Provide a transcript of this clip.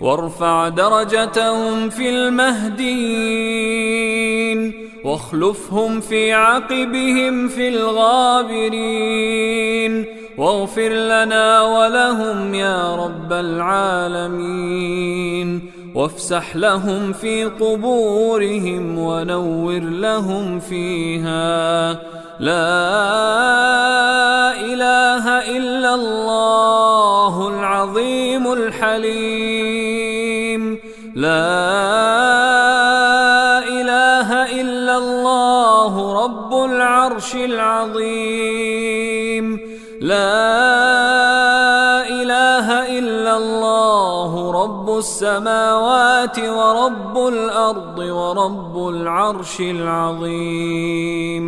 وارفع درجتهم في المهدين واخلفهم في عقبهم في الغابرين واغفر لنا ولهم يا رب العالمين وافسح لهم في قبورهم ونور لهم فيها. لا إله إلا الله. العظيم الحليم. لا إله إلا الله رب العرش العظيم. لا رب السماوات ورب الأرض ورب العرش العظيم.